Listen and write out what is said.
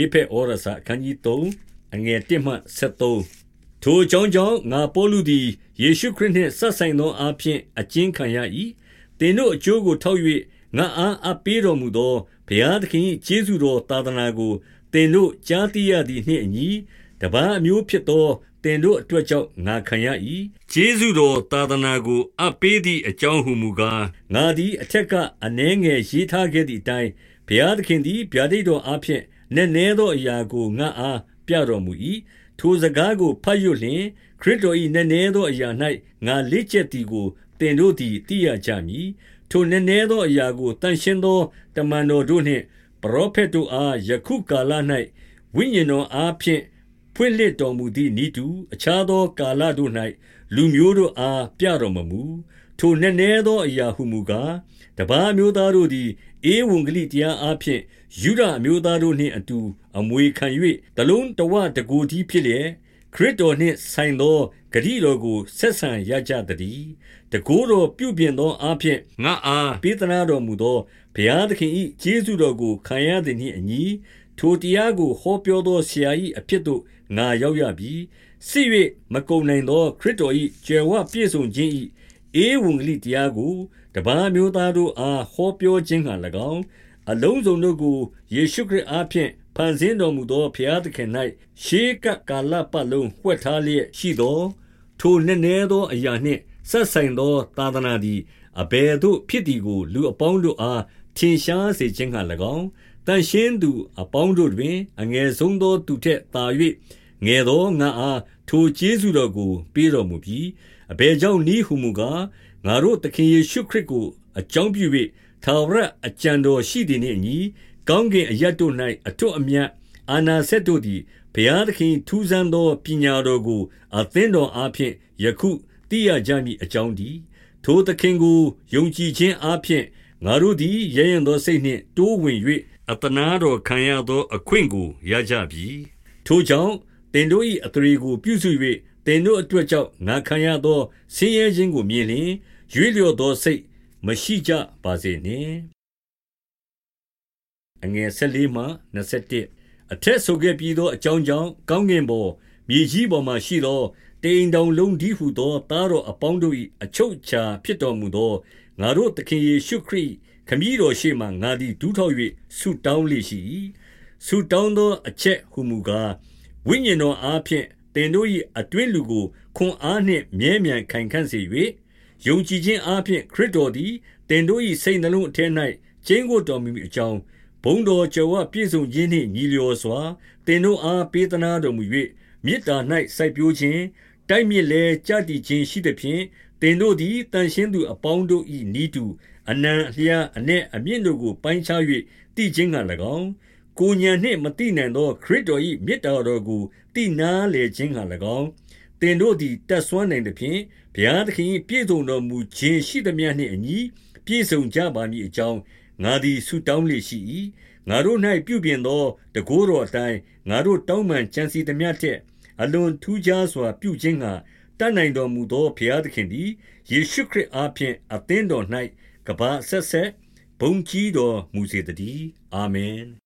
ဧဖက်ဩရစာအခန်းကြီး3အငယ်1မှ73ထိုကြောင့်ကြောင့်ငါပေါလုသည်ယေရှုခရစ်နှင့်ဆက်ဆိုင်သောအဖြစ်အကျဉ်းခံရ၏သင်တို့အကျိုးကိုထောက်၍ငါအားအပ်ပေးတော်မူသောဘုရားသခင်ကျေးဇူးတော်သာသနာကိုသင်တို့ကြားသိရသည်နှင့်အညီတပန်းအမျိုးဖြစ်သောတင်တို့အတွက်ကြောင့်ငါခံရ၏ကျေးဇူးတော်သာသနာကိုအပ်ပေးသည့်အကြောင်းဟုမူကားငါသည်အထက်ကအနှဲငယ်ရေးထားခဲ့သည့်အတိုင်းဘုရားသခင်သည်ဗျာဒိတ်တော်အဖျင် နက်နဲသောအရာကိုငါအားပြတော်မူ၏ထိုစကားကိုဖတ်ရလျင်ခရစ်တော်၏နက်နဲသောအရာ၌ငါလက်ချက်သည်ကိုတင်တို့သည်သိရကြမည်ထိုနက်နဲသောအရာကိုတန်ရှင်းသောတမန်တော်တို့နှင့်ပရောဖက်တို့အားယခုကာလ၌ဝိညာဉ်တော်အားဖြင့်ဖွင့်လှစ်တော်မူသည့်ဤသူအခြားသောကာလတို့၌လူမျိုးတို့အားပြတော်မမူ ထိုနည်းနည်းသောအရာဟုမူကားတပါးမျိုးသားတို့သည်ဧဝံဂလိတရားအားဖြင့်ယူဒအမျိုးသားတို့နှင့်အတူအမွေခံ၍တလုံးတဝတကူတီးဖြစ်လျက်ခရစ်တော်နှင့်ဆိုင်သောဂတိတော်ကိုဆက်ဆံရကြသည်တကိုးတော်ပြုပြင်သောအားဖြင့်ငါအားပေးသနာတော်မူသောဘုရားသခင်၏ကျေးဇူးတော်ကိုခံရသည်နှင့်အညီထိုတရားကိုဟောပြောသောဆရာ၏အဖြစ်သို့ငါရောက်ရပြီစစ်၍မကုံနိုင်သောခရစ်တော်၏ကြွယ်ဝပြည့်စုံခြင်း၏ ဧဝံဂေလိတရားကိုတပါးမျိုးသားတို့အားဟောပြောခြင်းဟံ၎င်းအလုံးစုံတို့ကိုယေရှုခရစ်အားဖြင့်ဖန်ဆင်းတော်မူသောဘုရားသခင်၌ရှေးကကာလပတ်လုံးဝှက်ထားလျက်ရှိသော ထိုနည်းနည်းသောအရာနှင့်ဆက်ဆိုင်သောသာသနာသည်အဘယ်သို့ဖြစ်သည်ကို လူအပေါင်းတို့အားထင်ရှားစေခြင်းဟံ၎င်းတန်ရှင်းသူအပေါင်းတို့တွင် အငယ်ဆုံးသောသူထက်သာ၍ငယ်သောငါအားထိုကျေးဇူးတော်ကို ပေးတော်မူပြီး အဘယ်ကြောင့်နည်းဟုမူကားငါတို့သခင်ယေရှုခရစ်ကိုအကြောင်းပြု၍သာဝရအကြံတော်ရှိသည်နှင့်အညီကောင်းကင်အရတ်တို့၌အထွတ်အမြတ်အာနာဆက်တို့သည်ဘုရားသခင်ထူးဆန်းသောပညာတော်ကိုအသင်းတော်အားဖြင့်ယခုသိရကြမည်အကြောင်းဒီထိုသခင်ကိုယုံကြည်ခြင်းအားဖြင့်ငါတို့သည်ရရင်သောစိတ်နှင့်တိုးဝင်၍အတနာတော်ခံရသောအခွင့်ကိုရကြပြီထိုကြောင့်တင်တို့၏အထရေကိုပြုစု၍ တင်တို့အတွက်ကြောင့်ငါခံရသောဆင်းရဲခြင်းကိုမြင်လျင်ရွေ့လျော့သောစိတ်မရှိကြပါစေနှင့်အငယ်၁၄မှ21အထက်ဆိုခဲ့ပြီးသောအကြောင်းကြောင့်ကောင်းကင်ပေါ်မြေကြီးပေါ်မှရှိသောတိမ်တောင်လုံးဒီဟုသောသားတော်အပေါင်းတို့၏အချုပ်အခြာဖြစ်တော်မူသောငါတို့သခင်ယေရှုခရစ်ခမည်းတော်ရှေ့မှငါသည်ဒူးထောက်၍ဆုတောင်းလေရှိ၏ဆုတောင်းသောအချက်ဟုမူကားဝိညာဉ်တော်အားဖြင့် သင်တို့၏အတွင်းလူကိုခွန်အားနှင့်မြဲမြံခိုင်ခံ့စေ၍ယုံကြည်ခြင်းအားဖြင့်ခရစ်တော်သည်သင်တို့၏စိတ်နှလုံးအထက်၌ကျင်းကိုတော်မူမည်အကြောင်းဘုံတော်ကြွယ်ဝပြည့်စုံခြင်းနှင့်ညီလျော်စွာသင်တို့အားပေးသနာတော်မူ၍မေတ္တာ၌စိုက်ပျိုးခြင်းတိုက်မြစ်လဲကြတည်ခြင်းရှိသဖြင့်သင်တို့သည်တန်ရှင်းသူအပေါင်းတို့၏နီးတူအနံအလျာအ내အမြင့်တို့ကိုပိုင်းခြား၍တည်ခြင်းက၎င်း ကိုညံနှင့်မတိနိုင်သော ခရစ်တော်၏မေတ္တာတော်ကိုတိနာလေခြင်းက၎င်းသင်တို့သည်တတ်ဆွမ်းနိုင်သဖြင့်ဘုရားသခင်ပြည့်စုံတော်မူခြင်းရှိသမျှနှင့်အညီပြည့်စုံကြပါမည်အကြောင်းငါသည်ဆုတောင်းလေရှိ၏ငါတို့၌ပြုပြင်သောတကိုးတော်အတိုင်းငါတို့တောင်းပန်ကြံစီသမျှထက်အလွန်ထူးခြားစွာ ပြုခြင်းကတတ်နိုင်တော်မူသောဘုရားသခင်သည်ယေရှုခရစ်အားဖြင့်အသင်းတော်၌ကဘာဆက်ဆက်ဘုံကြီးတော်မူစေတည်းအာမင်